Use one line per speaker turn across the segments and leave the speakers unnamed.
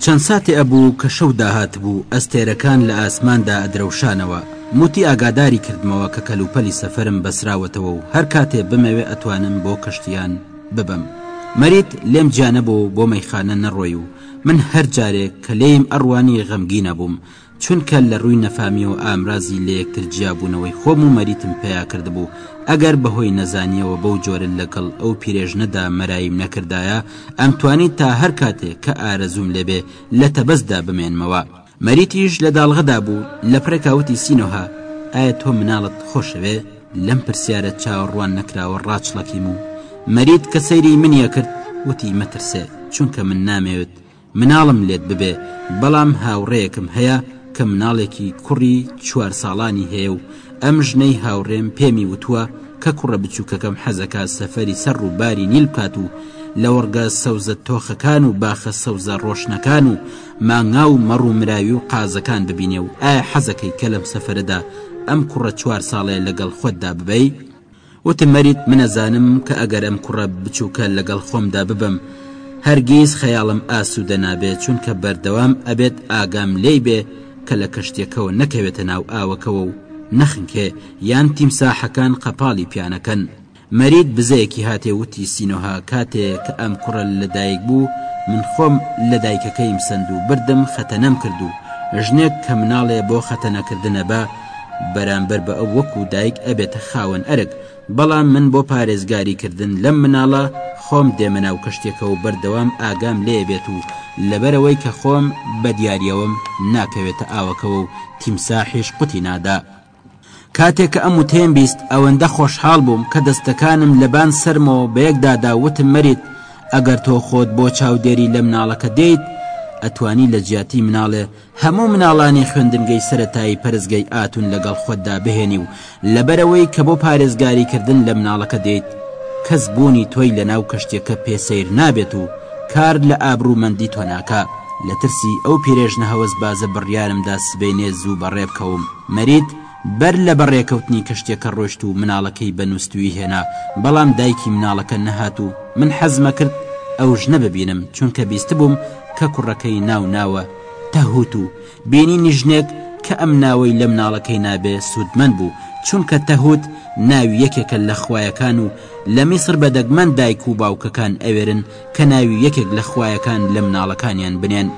چەند ساتێ ئەبوو کە شەو داهاتبوو، ئەستێرەکان لە ئاسماندا ئەدرەوشانەوە، موتی ئاگاداری کردمەوە کە کەلوپەلی سەفەرم بەسراوەتەوە و هەر کاتێ بمەوێ ئەتوانم بۆ کەشتیان ببەم. مەرید لێم جیا نەبوو بۆ مەیخانە نەڕۆی و من هەر جارێک کە لێیم ئەڕوانی غەمگین ئەبووم، چونکە لە ڕووی نەفامیەوە ئامرازی لەیەکتر جیابوونەوەی خۆم و مەریتم پیا کردبوو، ئەگەر بەهۆی نەزانیەوە بەو جۆرە لەگەڵ ئەو پیرێژنەدا مەرایم نەکردایە، ئەمتوانی تا هەر کاتێ کە ئارەزووم لێبێ لە تەبەستدا بمێنمەوە. مەریتیش لە داڵغەدا بوو، لە پڕێکا وتی سینۆهە، ئایا تۆ مناڵت خۆشەوێ؟ لەم پرسیارە چاوەڕوان نەکراوە ڕاچڵەکیم و مەریت کە سەیری منی ئەکرد وتی مەترسێ، چونکە من نامەوێت مناڵم لێت ببێ بەڵام هاوڕێیەکم هەیە کە مناڵێکی کوڕی چوار ساڵانی هەیە و ئەم ژنەی هاوڕێم پێمی وتووە کە کوڕە بچووکەکەم حەزەکا سەفەری سەر ڕووباری نیل بکات و لەوڕگە سەوزە تۆخەکان و باخە سەوزە ڕۆشنەکان و مانگا و مەڕ و مراوی و قازەکان ببینێ و ئایا حەزەکەی کە لەم سەفەرەدا ئەم کوڕە چوار ساڵێ لەگەڵ خۆتدا ببەی وتم مەرید من ئەزانم کە ئەگەر ئەم کوڕە بچووکە لەگەڵ خۆمدا ببەم هەرگیز خەیاڵم ئاسوودە نابێت چونکە بەردەوام ئەبێت ئاگام لێی بێ کە لە کەشتیەکەوە نەکەوێتە ناو ئاوەکەوە و نەخنکێ یان تیمساحەکان قەپاڵی پیانەکەن مەرید بزەیەکی هاتێ وتی سینۆها کاتێ کە ئەم کوڕە لە دایک بوو من خۆم لە دایکەکەیم سەند و بردم خەتەنەم کرد و ژنێک کە مناڵێ بۆ خەتەنەکردنە بە بەرامبەر بە ئەو وەکو دایک ئەبێتە خاوەن ئەرک، بەڵام من بۆ پارێزگاری کردن لەم مناڵە خۆم دێمە ناو کەشتێکە و بەردەوام ئاگام لێ ئەبێت و لەبەرئەوەی کە خۆم بە دیاریەوەم ناکەوێتە ئاوەکەوە و تیمساحیش قوتی نادا. کاتێک کە ئەم وتەیەم بیست ئەوەندە خۆشحاڵ بووم کە دەستەکانم لەبان سەرمەوە بەیەک دادا و وتم مەرید ئەگەر تۆ خۆت بۆ چاودێری لە مناڵەکە دێیت ئەتوانی لە جیاتی مناڵێ هەموو مناڵانی خوێندنگەی سەرەتایی پەرستگەی ئاتون لەگەڵ خۆتدا بهێنی و لەبەرئەوەی کە بۆ پارێزگاری کردن لە مناڵەکە دێیت کەس بوونی تۆی لەناو کەشتیەکە پێ سەیر نابێت و کار لە ئابرو مەندی تۆ ناکا لەترسی ئەو پیرێژنە هەوەس بازە بڕیارمدا سبەینێ زوو بەڕێبکەوم مەرید بەر لە بەڕێکەوتنی کەشتیەکە ڕۆشت و مناڵەکەی بە نوستوی هێنا بەڵام دایکی مناڵەکە نەهات و من حەزمەکرد ئەو ژنە ببینم چونکە بیستبوم کە کوڕەکەی ناو ناوە تەهوت و بینینی ژنێک کە ئەم ناوەی لە مناڵەکەی نابێ سودمەند بوو چونکە تەهوت ناوی یەکێکە لە خوایەکان و لە میسر بە دەگمەن دایک و باوکەکان ئەوێرن کە ناوی یەکێک لە خوایەکان لە مناڵەکانیان بنێن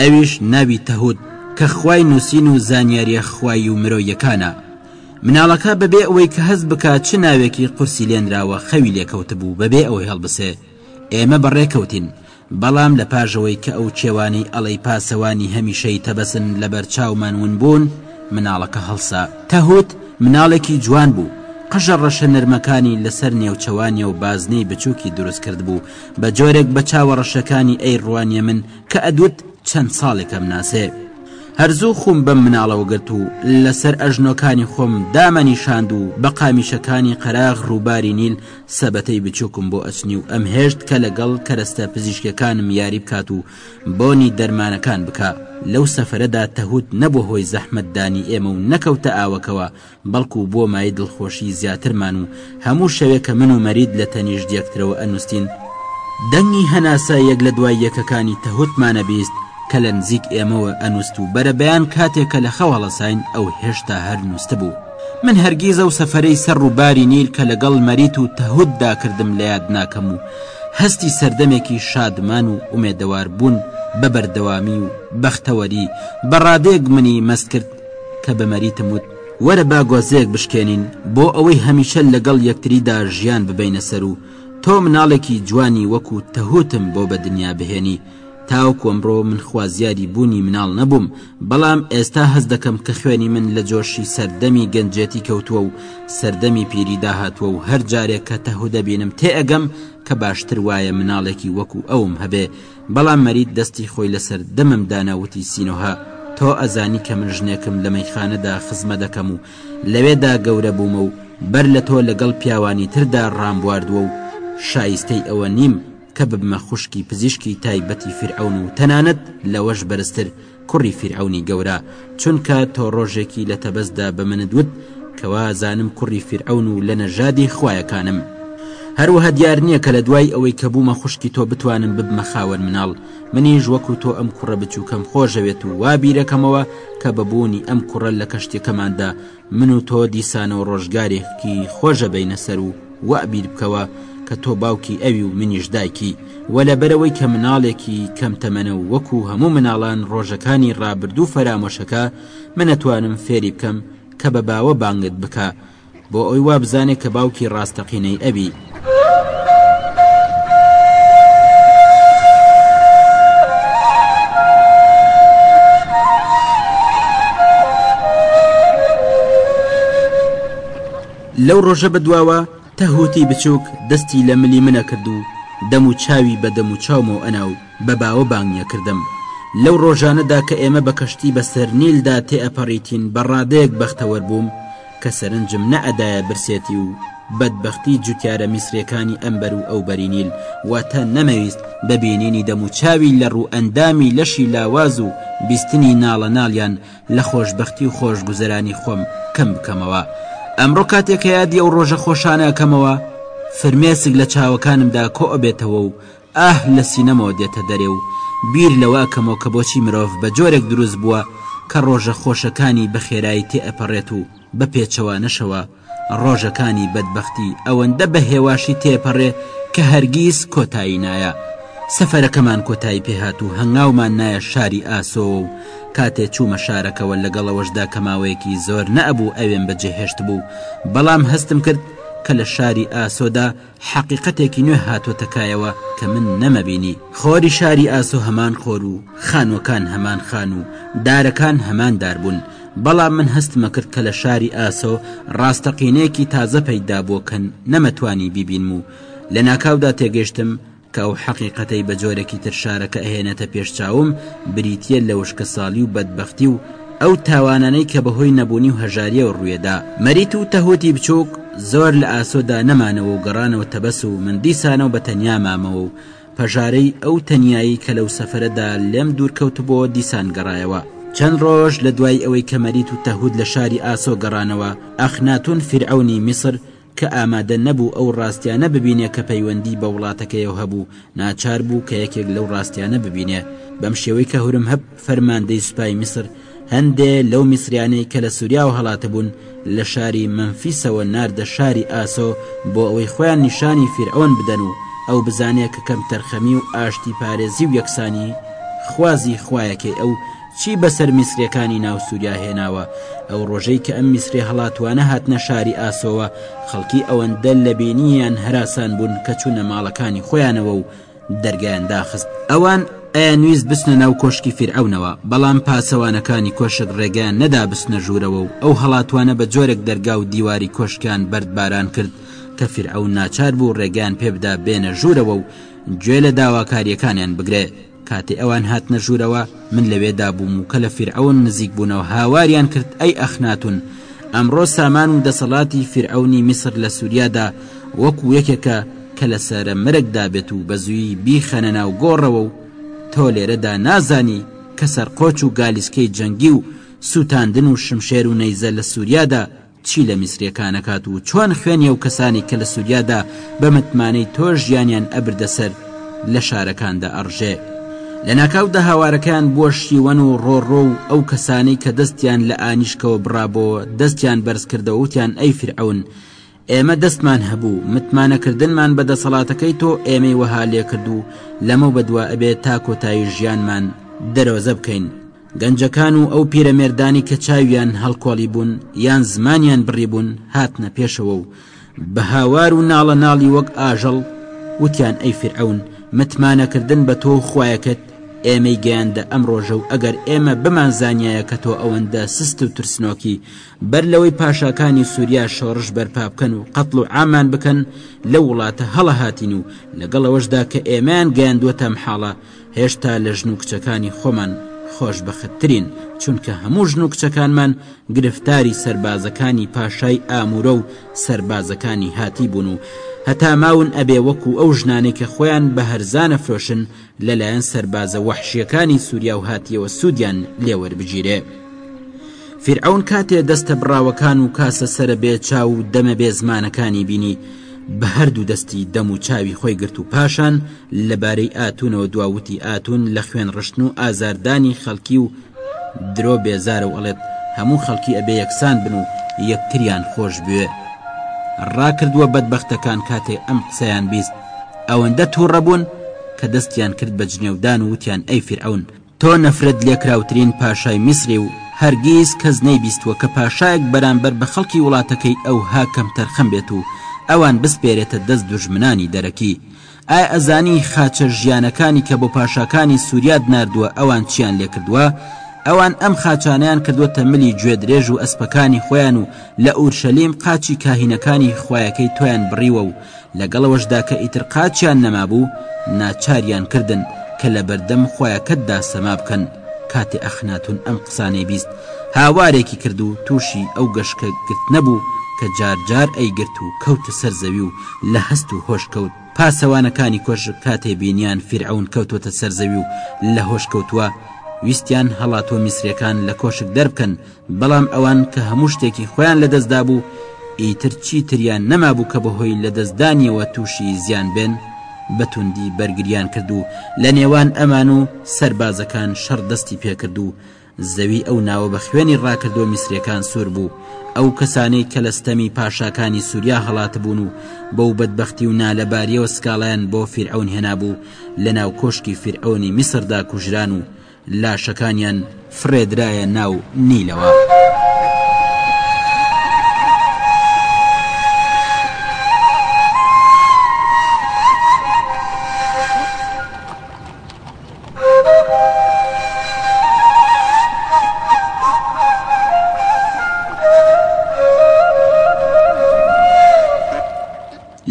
ئەویش ناوی تەهوت کە خوای نوسین و زانیاریە خوایی و مرۆیەکانە مناڵەکە بەبێ ئەوەی کە هەست بکا چ ناوێکی قورسی لێنراوە خەوی لێکەوتبوو بەبێ ئەوەی هەڵبسێ ئێمە بەڕێ کەوتین بەڵام لە پاژەوەی کە ئەو کێوانەی ئەڵێی پاسەوانی هەمیشەی تەبەسن لەبەر چاومان ونبوون مناڵەکە هەڵسا. تەهوت مناڵێکی جوان بوو، قژە ڕەشە نەرمەکانی لەسەر نێوچەوانی و بازنەی بچووکی دروست کردبوو، بە جۆرێک بە چاوە ڕەشەکانی ئەی ڕوانیە من کە ئەدوت چەند ساڵێک ئەمناسێ. هەر زوو خووم بەم مناڵەوە گرت و لەسەر ئەژنۆکانی خۆم دامەنیشاند و بە قامیشەکانی قەراغ ڕووباری نیل سەبەتەی بچووکم بۆ ئەچنی و ئەمهێشت کە لەگەڵ کەرەستە پزیشکیەکانم یاری بکات و بۆنی دەرمانەکان بکە، لەو سەفەرەدا تەهوت نەبووە هۆی زەحمەت دانی ئێمە و نەکەوتە ئاوەکەوە بەڵکو بووە مایەی دڵخۆشی زیاترمان و هەموو شەوێ کە من و مەرید لە تەنیشت یەکترەوە ئەنوستین دەنگی هەناسە یەک لە دوای یەکەکانی تەهوتمان ئەبیست کە لە نزیک ئێمەوە ئەنوست و بەرەبەیان کاتێ کە لە خەو هەڵەساین ئەو هێشتا هەر نوستبوو. من هەرگیز ئەو سەفەرەی سەر ڕووباری نیل کە لەگەڵ مەریت و تەهوتدا کردم لە یاد ناکەم و هەستی سەردەمێکی شادمان و ئومێدەواربوون بە بەردەوامی و بەختەوەری بە ڕادەیەک منی مەست کرد کە بە مەریتم وت وەرە با گۆزەیەک بشکێنین بۆ ئەوەی هەمیشە لەگەڵ یەکتریدا ژیان ببەینە سەر و تۆ مناڵێکی جوانی وەکو تەهوتم بۆ بە دنیا بهێنی تاوەکو ئەمڕۆ من خوازیاری بوونی مناڵ نەبووم، بەڵام ئێستا هەست دەکەم کە خوێنی من لە جۆشی سەردەمی گەنجێتی کەوتووە و سەردەمی پیری داهاتووە و هەر جارێ کە تەهو دەبینم تێئەگەم کە باشتر وایە مناڵێکی وەکو ئەوم هەبێ، بەڵام مەرید دەستی خۆی لەسەر دەمم دانا وتی سینۆهە تۆ ئەزانی کە من ژنێکم لە مەیخانەدا خزمە دەکەم و لەوێدا گەورە بوومە و بەر لە تۆ لەگەڵ پیاوانی تردا ڕامبواردووە و شایستەی ئەوە نیم کە ببمە خوشکی پزیشکی تایبەتی فیرعەون و تەنانەت لەوەش بەرزتر کوڕی فیرعەونی گەورە، چونکە تۆ ڕۆژێکی لە تەبەستدا بە منت وت کە وازانم کوڕی فیرعەون و لە نەژادی خوایەکانم. هەروەها دیار نییە کە لە دوای ئەوەی کە بوومە خوشکی تۆ بتوانم ببمە خاوەن مناڵ، منیش وەکو تۆ ئەم کوڕە بچووکەم خۆشەوێت و وا بیرەکەمەوە کە بە بوونی ئەم کوڕە لە کەشتیەکەماندا من و تۆ دیسانەوە ڕۆژگارێکی خۆش ئەبەینە سەر و وە بیر بکەوە کە تۆ باوکی ئەوی و منیش دایکی وە لەبەرەوەی کە مناڵێکی کەم تەمەنە و وەکو هەموو مناڵان ڕۆژەکانی ڕابردوو فەرامۆشەکە من ئەتوانم فێری بکەم کە بە باوە بانگت بکا بۆ ئەوی وابزانێ کە باوکی ڕاستەقینەی ئەبی. لەو ڕۆژە بەدواوە تەهوتی بچووک دەستی لە ملی منە کرد و دەم و چاوی بە دەم و چاومەوە ئەنا و بە باوە بانگی ئەکردم. لەو ڕۆژانەدا کە ئێمە بە کەشتی بە سەر نیلدا تێئەپەڕیتین بە ڕادەیەک بەختەوەر بووم کە سەرنجم نەئەدایە برسێتی و بەدبەختی جوتیارە میسرێکانی ئەم بەر و ئەو بەری نیل واتە نەمەویست بە بینینی دەموچاوی لەڕ و ئەندامی لەشی لاواز و بیستنی ناڵە ناڵیان لە خۆشبەختی و خۆشگوزەرانی خۆم کەم بکەمەوە ئەمڕۆ کاتێک کە یادی ئەو ڕۆژە خۆشانە ئەکەمەوە فرمێسک لە چاوەکانمدا کۆئەبێتەوە و ئاه لە سینەمەوە دێتە دەرێ و بیر لەوە ئەکەمەوە کە بۆچی مرۆڤ بە جۆرێک دروست بووە کە ڕۆژە خۆشەکانی بە خێرایی تێئەپەڕێت و بە پێچەوانەشەوە ڕۆژەکانی بەدبەختی ئەوەندە بە هێواشی تێئەپەڕێ کە هەرگیز کۆتایی نایە. سەفەرەکەمان کۆتایی پێ هات و هەنگاومان نایە شاری ئاسۆوە و کاتێ چوومە شارەکەوە لەگەڵ ئەوەشدا کە ماوەیەکی زۆر نەئەبوو ئەوێم بەجێ هێشتبوو بەڵام هەستم کرد کە لە شاری ئاسۆدا حەقیقەتێکی نوێ هاتۆتە کایەوە کە من نەمەبینی، خۆری شاری ئاسۆ هەمان خۆر و خانووەکان هەمان خان و دارەکان هەمان دار بوون، بەڵام من هەستمەکرد کە لە شاری ئاسۆ ڕاستەقینەیەکی تازە پەیدابووە کە نەمەتوانی بیبینم و لەناکاودا تێگەشتم کە ئەو حەقیقەتەی بە جۆرێکی تر شارەکە ئەهێنێتە پێش چاوم بریتییە لە وشکەساڵی و بەدبەختی و ئەو تاوانانەی کە بەهۆی نەبوونی و هەژارییەوە ڕوێدا. مەریت و تەهوتی بچووک زۆر لە ئاسۆدا نەمانەوە و گەڕانەوە تەبەس و من دیسانەوە بە تەنیا مامەوە و پەژارەی ئەو تەنیایی کە لەو سەفەرەدا لێم دوورکەوتبۆوە دیسان گەڕایەوە. چەند ڕۆژ لە دوای ئەوەی کە مەریت و تەهوت لە شاری ئاسۆ گەڕانەوە، ئەخناتون فیرعەونی میسر، کە ئامادە نەبوو ئەو ڕاستیانە ببینێ کە پەیوەندی بە وڵاتەکەیەو هەبوو، ناچار بوو کە یەکێک لەو ڕاستیانە ببینێ، بەم شێوەی کە هورمهب فەرماندەی سوپای میسر هەندێ لەو میسریانەی کە لە سوریاوە هەڵاتبوون لە شاری مەمفیسەوە ناردە شاری ئاسۆ بۆ ئەوەی خۆیان نیشانی فیرعەون بدەن و ئەو بزانێ کە کەمتەرخەمی و ئاشتی پارێزی و یەکسانی خوازی خوایەکەی ئەو چی بەسەر میسریەکانی ناو سوریا هێناوە ئەو ڕۆژەی کە ئەم میسری هەڵاتوانە هاتنە شاری ئاسۆوە خەڵکی ئەوەندە لە بینیان هەراسان بوون کە چوونە ماڵەکانی خۆیانەوە و دەرگیان داخست ئەوان ئەیانویست بچنە ناو کۆشکی فیرعەونەوە بەڵام پاسەوانەکانی کۆشک ڕێگەیان نەدا بچنە ژوورەوە و ئەو هەڵاتوانە بە جۆرێک دەرگا و دیواری کۆشکیان بەردباران کرد کە فیرعەون ناچار بوو ڕێگەیان پێبدا بێنە ژوورەوە و گوێ لە داواکاریەکانیان بگرێ کاتێ ئەوان هاتنە ژوورەوە من لەوێدا بووم و کە لە فیرعەون نزیک بوونەوە هاواریان کرد ئەی ئەخناتون ئەمڕۆ سامان و دەسەڵاتی فیرعەونی میسر لە سووریادا وەکو یەکێکە کە لە سەرە مرەکدا بێت و بە زووی بیخەنە ناو گۆڕەوە و تۆ لێرەدا نازانی کە سەرقۆچ و گالیسکەی جەنگی و سووتاندن و شمشێر و نەیزە لە سووریادا چی لە میسریەکان ئەکات و چۆن خوێنی ئەو کەسانەی کە لە سوریادا بە متمانەی تۆ ژیانیان ئەبردە سەر لە شارەکاندا ئەڕژێ لە ناکاودا هاوارەکەیان بووە شیوەن و ڕۆڕۆ و ئەو کەسانەی کە دەستیان لە ئانیشکەوە بڕابەوە دەستیان بەرز کردەوە وتیان ئەی فیرعەون ئێمە دەستمان هەبوو متمانەکردنمان بە دەسەڵاتەکەی تۆ ئێمەی وەها لێکرد و لەمەو بەدوا ئەبێ تا کۆتایی ژیانمان دەرۆزە بکەین گەنجەکان و ئەو پیرەمێردانی کە چاویان هەڵکۆڵیبوون یان زمانیان بڕیبوون هاتنە پێشەوە و بە هاوار و ناڵە ناڵی وەک ئاژەڵ وتیان ئەی فیرعەون متمانەکردن بە تۆ و خوایەکەت ئێمەی گەیاندە ئەم ڕۆژە و ئەگەر ئێمە بمانزانیایە کە تۆ ئەوەندە سست و ترسنۆکی بەر لەوەی پاشاکانی سووریا شۆڕش بەرپا بکەن و قەتڵ و عامان بکەن لەو وڵاتە هەڵەهاتین و لەگەڵەوەشدا کە ئێمەیان گەیاندووەتە ئەم حاڵە هێشتا لە ژن و کچەکانی خۆمان خۆشبەختترین، چونکە هەموو ژن و کچەکانمان گرفتاری سەربازەکانی پاشای ئامورە و سەربازەکانی هاتی بوون و هەتا ماون ئەبێ وەکو ئەو ژنانەی کە خۆیان بە هەرزان ئەفرۆشن لەلایەن سەربازە وەحشیەکانی سوریاو هاتیەوە سودیان لێوەربگیرێ. فیرعەون کاتێ دەستە بڕاوەکان و کاسە سەرە بێ چاو و دەمە بێ زمانەکانی بینی بە هەردوو دەستی دەم و چاوی خۆی گرت و پاشان لە بارەی ئاتونەوە دوا وتی ئاتون لە خوێن ڕشتن و ئازاردانی خەڵکی و درۆ بێزارە و ئەڵێت هەموو خەڵکی ئەبێ یەکسان بن و یەکتریان خۆش بوێ ڕاکردووە بەدبەختەکان کاتێ ئەم قسەیان بیست ئەوەندە تووڕە بوون کە دەستیان کرد بە جنێودان و وتیان ئەی فیرعەون تۆ نەفرەت لێکراوترین پاشای میسری و هەرگیز کەس نەیبیستووە کە پاشایەک بەرامبەر بە خەڵکی وڵاتەکەی ئەوها کەمتەرخەم بێت و ئەوان بسپێرێتە دەست دوژمنانی دەرەکی ئایا ئەزانی خاچە ژیانەکانی کە بۆ پاشاکانی سوریات ناردووە ئەوان چیان لێکردووە ئەوان ئەم خاچانەیان کردووەتە ملی گوێدرێژ و ئەسپەکانی خۆیان و لە ئورشەلیم قاچی کاهینەکانی خوایەکەی تۆیان بڕیوە و لەگەڵ ئەوەشدا کە ئیتر قاچیان نەمابوو ناچاریان کردن کە لە بەردەم خویەکەتدا سەما بکەن، کاتێ ئەخناتون ئەم قسانەی بیست هاوارێکی کرد و تووشی ئەو گەشکە گرتنە بوو کە جار جار ئەیگرت و کەوتە سەر زەوی و لە هەست و هۆش کەوت، پاسەوانەکانی کۆشک کاتێ بینیان فیرعەون کەوتووەتە سەر زەوی و لە هۆش کەوتووە ویستیان هەڵاتووە میسریەکان لە کۆشک دەربکەن بەڵام ئەوان کە هەموو شتێکی خۆیان لەدەست دابوو ئیتر چی تریان نەمابوو کە بەهۆی لەدەستدانیەوە تووشی زیان بێن بە توندی بەرگریان کرد و لە نێوان ئەمان و سەربازەکان شەڕ دەستی پێکرد و زەوی ئەو ناوە بە خوێنی ڕاکردوە میسریەکان سوور بوو ئەو کەسانەی کە لە ستەمی پاشاکانی سوریا هەڵاتبوون و بەو بەدبەختی و نالەباریەوە سکاڵایان بۆ فیرعەون هێنابوو لە ناو کۆشکی فیرعەونی میسردا کوژران و لاشەکانیان فڕێدرایە ناو نیلەوە.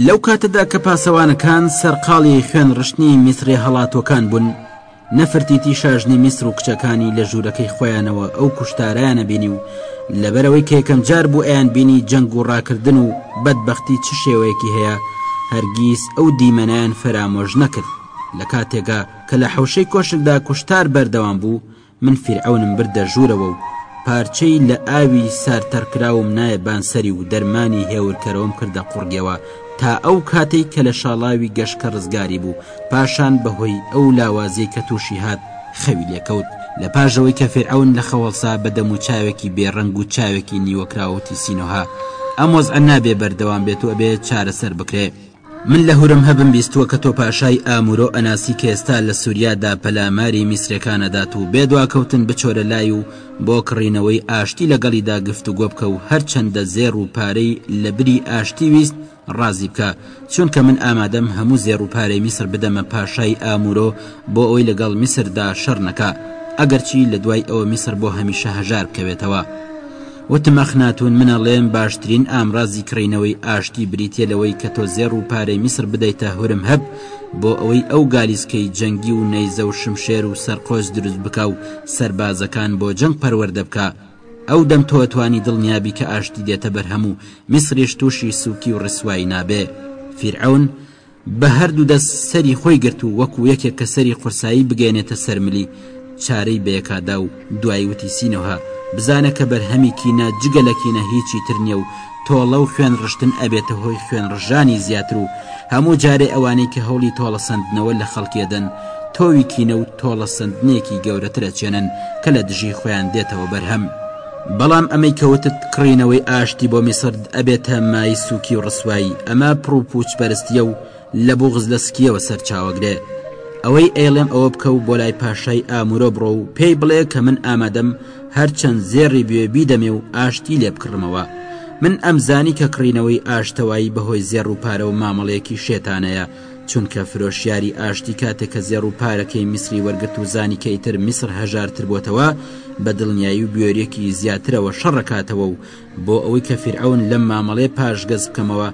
لەو کاتەدا کە پاسەوانەکان سەرقاڵی خوێن ڕشتنی میسڕیە هەڵاتووەکان بوون، نەفرتیتی شاژنی میسر و کچەکانی لە ژوورەکەی خۆیانەوە ئەو کوشتارەیانە بینی و لەبەرەوەی کە یەکەم جار بوو ئەیان بینی جەنگ و ڕاکردن و بەدبەختی چ شێوەیەکی هەیە هەرگیز ئەو دیمەنەیان فەرامۆش نەکرد لە کاتێکا کە لە حەوشەی کۆشکدا کوشتار بەردەوام بوو من فیرعەونم بردە ژوورەوە و پارچەی لە ئاوی سارتەڕکراوم نایە بان سەری و دەرمانی هێورکەرەوەم کردە قوڕگێوە تا ئەو کاتەی کە لە شاڵاوی گەشکە ڕزگاری بوو، پاشان بە هۆی ئەو لاوازیەی کە تووشی هات خەوی لێ کەوت. لە پاش ئەوەی کە فیرعەون لە خەو هەڵسا بە دەم و چاوێکی بێ ڕەنگ و چاوێکی نیوە کراوە وتی سینۆها ئەم وەزعە نابێ بەردەوام بێت و ئەبێ چارەسەر بکرێ. من لە هورم هەبم بیستووە کە تۆ پاشای ئامورۆ ئەناسی کە ئێستا لە سوریا دا پەلاماری میسرێکان ئەدات و بێ دواکەوتن بچۆرە لای و بۆ کڕینەوەی ئاشتی لەگەڵیدا گفتوگۆ بکە و هەر چەندە زێڕ و پارەی لە بری ئاشتی ویست ڕازی بکە، چونکە من ئامادەم هەموو زێڕ و پارەی میسر بدەمە پاشای ئامورۆ بۆ ئەوەی لەگەڵ میسردا شەڕ نەکا، ئەگەرچی لە دوای ئەوە میسر بۆ هەمیشە هەژار بکەوێتەوە. وتم ئەخناتون من ئەڵێم باشترین ئامرازی کڕینەوەی ئاشتی بریتییە لەوەی کە تۆ زێڕ و پارەی میسر بدەیتە هورمهەب بۆ ئەوەی ئەو گالیسکەی جەنگی و نەیزە و شمشێر و سەرقۆز دروست بکا و سەربازەکان بۆ جەنگ پەروەردە بکە، ئەو دەم تۆ ئەتوانی دڵنیابی کە ئاشتی دێتە بەرهەم و میسریش تووشی سووکی و ڕیسوایی نابێ. فیرعەون بە هەردوو دەست سەری خۆی گرت و وەکوو یەکێک کە سەری قورسایی بگەیەنێتە سەر ملی، چارەی بە یەکا دا و دوایی وتی سینۆهە، بزانە کە بەرهەمی کینە جگە لە کینە هیچی تر نییە و تۆڵە و خوێن ڕشتن ئەبێتە هۆی خوێن ڕژانی زیاتر و هەموو جارێ ئەوانەی کە هەوڵی تۆڵە سەندنەوە لە خەڵکی ئەدەن تۆوی کینە و تۆڵە سەندنێکی گەورەتر ئەچێنن کە لە دژی خۆیان دێتەوە بەرهەم. بەڵام ئەمەی کە وتت کڕینەوەی ئاشتی بۆ میسڕ ئەبێتە مای سوکی و ڕسوایی ئەمە پڕوپوچ پەرستیە و لە بوغز لە سکیەوە سەرچاوەگرێ ئەوەی ئەیڵێم ئەوە بکە و بۆ لای پاشای ئامورۆ بڕۆ و پێی بڵێ کە من ئامادەم هەرچەند زێڕی بوێ بیدەمێ و ئاشتی لێ بکڕمەوە من ئەمزانی کە کڕینەوەی ئاشتەوایی بەهۆی زێڕ و پارە و مامەڵەیەکی شێتانەیە چونکە فرۆشیاری ئاشتی کاتێک کە زێڕ و پارەکەی میسری وەرگرت و زانی کە ئیتر میسر هەژارتر بۆتەوە بە دڵنیایی و بوێریەکی زیاترەوە شەڕەکاتەوە و بۆ ئەوەی کە فیرعەون لەم مامەڵەیە پاشگەز بکەمەوە،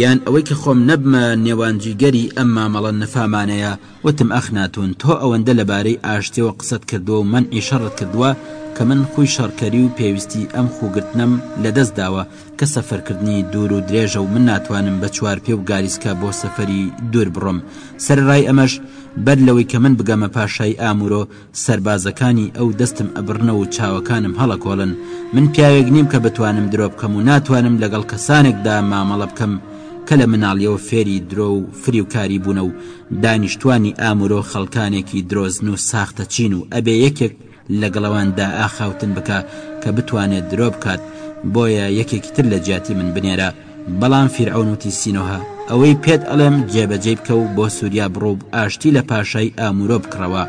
یان ئەوەی کە خۆم نەبمە نێوانجیگەری ئەم مامەڵە نەفامانەیە، وتم ئەخناتوون تۆ ئەوەندە لەبارەی ئاشتیەوە قسەت کردووە و مەنعی شەڕت کردووە کە من خووی شەڕکەری و پێویستی ئەم خووگرتنەم لەدەست داوە کە سەفەرکردنی دوور و درێژە و من ناتوانم بە چوارپێ و گالیسکە بۆ سەفەری دوور بڕۆم سەرەڕای ئەمەش بەر لەوەی کە من بگەمە پاشای ئاموورۆ سەربازەکانی ئەو دەستم ئەبڕنەوە و چاوەکانم هەڵەکۆڵن، من پیاوێک نیم کە بتوانم درۆ بکەم و ناتوانم لەگەڵ کەسانێکدا مامەڵە بکەم کە لە مناڵیەوە فێری درۆ و فریوکاری بوونە و دانیشتوانی ئامورۆ خەڵکانێکی درۆزن و ساختەچین و ئەبێ یەکێک لەگەڵەوان دائاخاوتن بکا کە بتوانێ درۆ بکات بۆیە یەکێکی تر لە جیاتی من بنێرە بەڵام فیرعەون وتی سینۆهە ئەوەی پێت ئەڵێم جێبەجێی بکە و بۆ سووریا بڕۆ و ئاشتی لە پاشای ئامورۆ بکڕەوە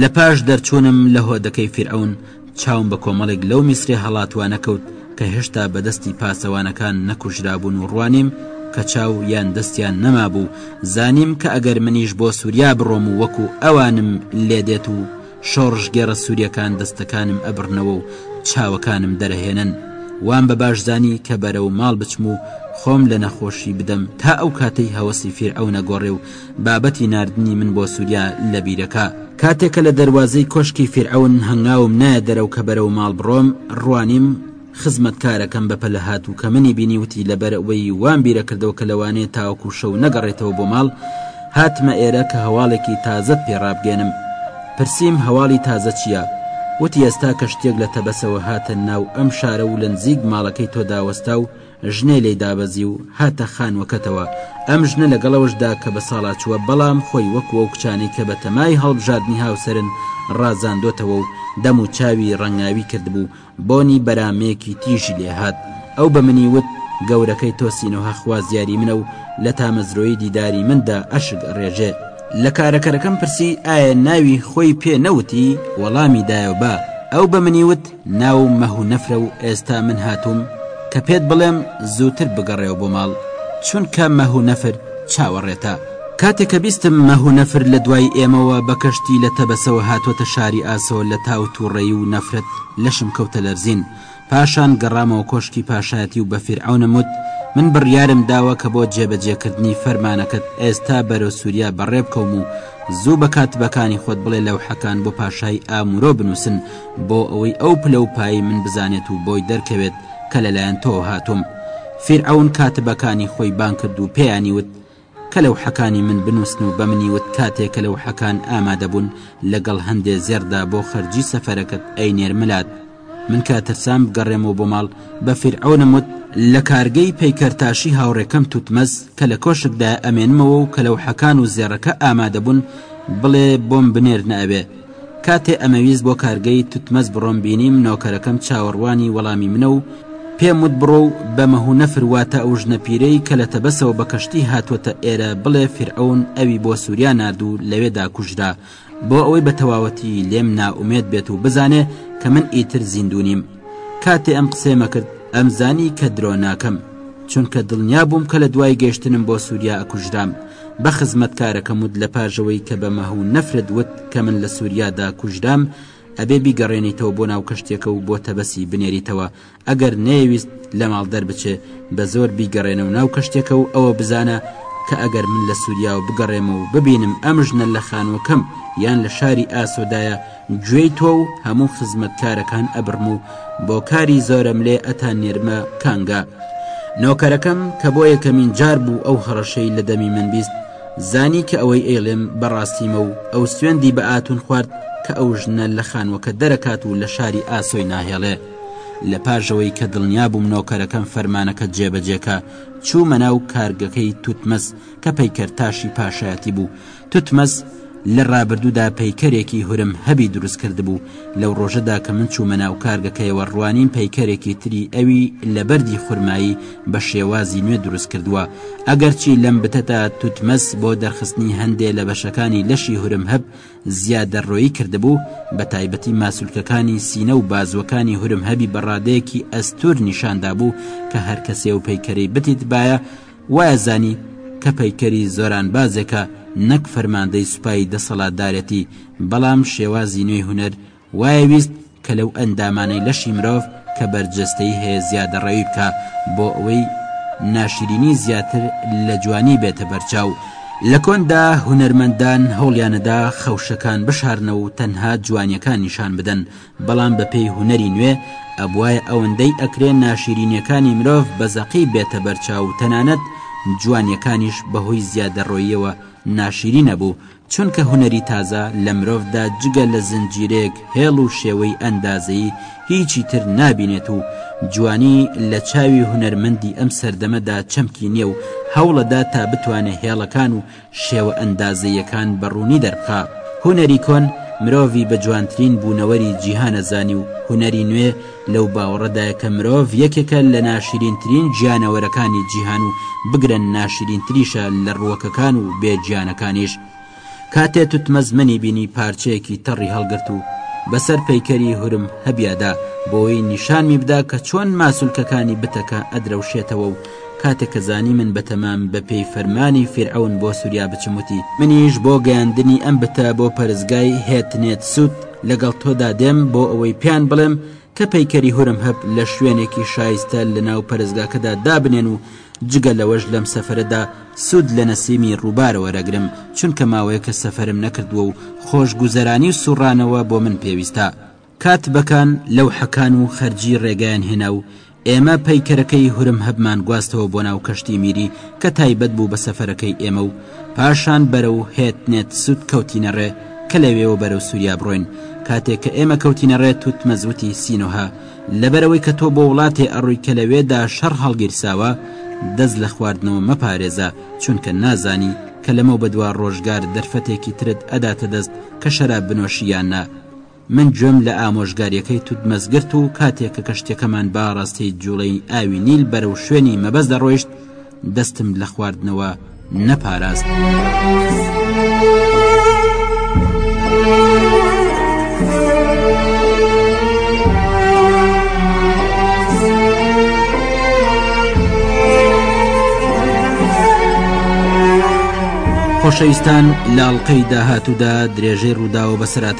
لە پاش دەرچوونم لە هۆدەکەی فیرعەون چاوم بە کۆمەڵێک لەو میسرێ هەڵاتوانە کەوت کە هێشتا بەدەستی پاسەوانەکان نەکوژرابوون و ڕوانیم کە چاو یان دەستیان نەمابوو زانیم کە ئەگەر منیش بۆ سووریا بڕۆم و وەکو ئەوانم لێدێت و شۆڕشگێڕە سوریەکان دەستەکانم ئەبڕنەوە و چاوەکانم دەرەهێنن وام بە باش زانی کە بەرەو ماڵ بچم و خۆم لە نەخۆشی بدەم تا ئەو کاتەی هەوەسی فیرعەونە گۆڕێ و بابەتی ناردنی من بۆ سوریا لە بیرەکا. کاتێ کە لە دەروازەی کۆشکی فیرعەون هەنگاوم نایە دەرەوە کە بەرەو ماڵ بڕۆم ڕوانیم، خزمەتکارەکەم بەپەلە هات و کە منی بینی وتی لەبەرئوەی وام بیرەکردەوە کە لەوانەیە تاوەکو شەو نەگەڕێیتەوە بۆ ماڵ هاتمە ئێرە کە هەواڵێکی تازەت پێ ڕابگەێنم پرسیم هەواڵی تازە چیە وتی ئێستا کەشتیەک لە تەبەسەوە هاتە ناو ئەم شارە و لەنزیک ماڵەکەی تۆدا وەستا و ژنێ لێی دابەزی و هاتە خانوەکەتەوە ئەم ژنە لەگەڵەوەشدا کە بەساڵاچووە بەڵام خۆی وەکو ئەو کچانەی کە بەتەمای هەڵبژاردنی هاوسەرن ڕازاندۆتەوە و دەم و چاوی ڕەنگاوی کردبوو بۆنی بەرامێکی تیژی لێ هات ئەو بە منی وت گەورەکەی تۆ سینۆها خوازیاری منە و لە تامەزرۆی دیداری مندا ئەشک ئەڕێژێ لە کارەکەرەکەم پرسی ئایا ناوی خۆی پێ نەوتی وەڵامی دایەوە با ئەو بە منی وت ناوم مەهونەفرە و ئێستا من هاتووم کە پێت بڵێم زووتر بگەڕێوە بۆ ماڵ چونکە مەهونەفر چاوەڕێتە. کاتێ کە بیستم مەه و نەفر لە دوای ئێمەوە بە کەشتی لە تەبەسەوە هاتووەتە شاری ئاسۆ لە تاوتووڕەیی و نەفرەت لەشم کەوتە لەرزین پاشان گەڕامەوە کۆشکی پاشایەتی و بە فیرعەونم وت من بڕیارم داوە کە بۆ جێبەجێکردنی فەرمانەکەت ئێستا بەرەو سووریا بەڕێ بکەوم و زوو بە کاتبەکانی خۆت بڵێ لەوحەکان بۆ پاشای ئامورۆ بنووسن بۆ ئەوەی ئەو پلە و پایەی من بزانێت و بۆی دەرکەوێت کە لەلایەن تۆوە هاتووم فیرعەون کاتبەکانی خۆی بانگ کرد و پێیانی وت کە لەوحەکانی من بنووسن و بە منی وت کاتێ کە لەوحەکان ئامادە بوون لەگەڵ هەندێ زێڕدا بۆ خەرجی سەفەرەکەت ئەینێرملات من کە ترسام بگەڕێمەوە بۆ ماڵ بە فیرعەونم وت لە کارگەی پەیکەرتاشی هاوڕێکەم توتمەز کە لە کۆشکدا ئەمێنمەوە و کە لەوحەکان و زێڕەکە ئامادە بوون بڵێ بۆم بنێرنە ئەوێ کاتێ ئەمەویست بۆ کارگەی توتمەز بڕۆم بینیم نۆکەرەکەم چاوەڕوانی وەڵامی منە و پێم وت بڕۆ و بە مەهونەفر واتە ئەو ژنە پیرەی کە لە تەبەسەوە بە کەشتی هاتووەتە ئێرە بڵێ فیرعەون ئەوی بۆ سوریا نارد و لەوێدا کوژرا بۆ ئەوەی بە تەواوەتی لێم نائومێد بێت و بزانێ کە من ئیتر زیندوو نیم کاتێ ئەم قسەیمە کرد ئەمزانی کە درۆ ناکەم چونکە دڵنیا بووم کە لە دوای گەیشتنم بۆ سوریا ئەکوژرام بە خزمەتکارەکەم وت لە پاژەوەی کە بە مەه و نەفرت وت کە من لە سوریادا کوژرام ئەبێ بیگەڕێنیتەوە بۆ ناو کەشتێکە و بۆ تەبەسی بنێریتەوە ئەگەر نەیەویست لە ماڵ دەربچێ بە زۆر بیگەڕێنە و ناو کەشتێکە و ئەوە بزانە کە ئەگەر من لە سوریاوە بگەڕێمە و ببینم ئەم ژنە لە خانووەکەم یان لە شاری ئاسۆدایە گوێی تۆ و هەموو خزمەتکارەکان ئەبڕم و بۆ کاری زۆرەم لێ ئەتاننێرمە کانگا. نۆکەرەکەم کە بۆ یەکەمین جار بوو ئەو هەڕەشەی لە دەمی من بیست، زانی کە ئەوەی ئەیڵێم بە ڕاستیمە و ئەو سوێندی بە ئاتون خوارد کە ئەو ژنە لە خانووەکە دەرەکات و لە شاری ئاسۆی ناهێڵێ. لە پاشەوەی کە دڵنیا بووم نۆکەرەکەم فەرمانەکە جێبەجێ کا، چوومە ناو کارگەکەی توتمس کە پەیکەرتاشی پاشایەتی بوو توتمز لە ڕابردوودا پەیکەرێکی هورم هەبی دروست کردبوو لەو ڕۆژەدا کە من چوومە ناو کارگەکەیەوە ڕوانیم پەیکەرێکی تری ئەوی لە بەردی خورمایی بە شێوازی نوێ دروست کردووە ئەگەرچی لەم بتەتا توتمز بۆ دەرخستنی هەندێ لە بەشەکانی لەشی هورم هەب زیادە ڕۆیی کردبوو بە تایبەتی ماسولکەکانی سینە و بازوەکانی هورم هەبی بەڕادەیەکی ئەستور نیشاندا بوو کە هەرکەسێ و پەیکەری بتیت باە وایزانی کە پەیکەری زۆرانبازێکە نەک فەرماندەی سوپای دەسەڵاتدارێتی، بەڵام شێوازی نوێی هونەر وایە ویست کە لەو ئەندامانەی لەشی مرۆڤ کە بەرجەستەیی هەیە زیادەڕەوی بکا بۆ ئەوەی ناشرینی زیاتر لە جوانی بێتە بەرچاو. لە کۆندا هونەرمەندان هەوڵیانەدا خەوشەکان بشارنەوە و تەنها جوانیەکان نیشان بدەن، بەڵام بە پێی هونەری نوێ ئەبوایە ئەوەندەی ئەکرێ ناشیرینیەکانی مرۆڤ بە زەقی بێتە بەر چاو و تەنانەت جوانیەکانیش بە هۆی زیادەڕۆییەوە ناشیرین ئەبوو چونکە هونەری تازە لە مرۆڤدا جگە لە زنجیرەیەک هێڵ و شێوەی ئەندازەیی هیچی تر نابینێت و جوانی لە چاوی هونەرمەندی ئەم سەردەمەدا چەمکی نیە و هەوڵەدا تا بتوانێ هێڵەکان و شێوە ئەندازەییەکان بە ڕوونی دەربخا. هونەری کۆن مرۆڤی بە جوانترین بوونەوەری جیهانە زانی و هونەری نوێ لەو باوەڕەدایە کە مرۆڤ یەکێکە لە ناشرینترین گیانەوەرەکانی جیهان و بگرە ناشرینتریشە لە ڕووەکەکان و بێ گیانەکانیش. کاتێ توتمەزمەنی بینی پارچەیەکی تەڕی هەڵگرت و بەسەر پەیکەری هورم هەبیادا بۆی نیشانمی بدا کە چۆن ماسولکەکانی بتەکە ئەدرەوشێتەوە و کاتێک کە زانی من بە تەمام بە پێی فەرمانی فیرعەون بۆ سوریا بچم وتی، منیش بۆ گەیاندنی ئەم بتە بۆ پەرستگای هێت نێت سوت لەگەڵ تۆدا دێم بۆ ئەوەی پێیان بڵێم کە پەیکەری هورمهەب لە شوێنێکی شایستە لە ناو پەرستگاکەدا دابنێن و جگە لەوەش لەم سەفەرەدا سود لە نەسیمی ڕووبار وەرەگرم چونکە ماوەیەکە سەفەرم نەکردووە و خۆشگوزەرانی و سوڕانەوە بۆ من پێویستە. کاتبەکان، لەوحەکان و خەرجی ڕێگایان هێنا و ئێمە پەیکەرەکەی هورمهەبمان گواستەوە بۆ ناو کەشتی میری کە تایبەت بوو بە سەفەرەکەی ئێمە و پاشان بەرەو هێت نێت سوت کەوتینە ڕێ کە لەوێوە بەرەو سوریا بڕۆین کاتێک کە ئێمە کەوتینە ڕێ توتمەز وتی سینۆهە لەبەرەوەی کە تۆ بۆ وڵاتێ ئەڕۆی کە لەوێدا شەڕ هەڵگیرساوە دەست لە خواردنەوە مەپارێزە چونکە نازانی کە لەمەو بەدوا ڕۆژگار دەرفەتێکی ترت ئەداتە دەست کە شەراب بنۆشی یان نا من گوێم لە ئامۆژگاریەکەی توت مەزگرت و کاتێک کە کەشتیەکەمان با ڕاستی جوڵەی ئاوی نیل بەرەو شوێنی مەبەست دەڕۆیشت دەستم لە خواردنەوە نەپاراست. خۆشەویستان لاڵقەی داهاتوودا درێژەی ڕووداوە بەسرات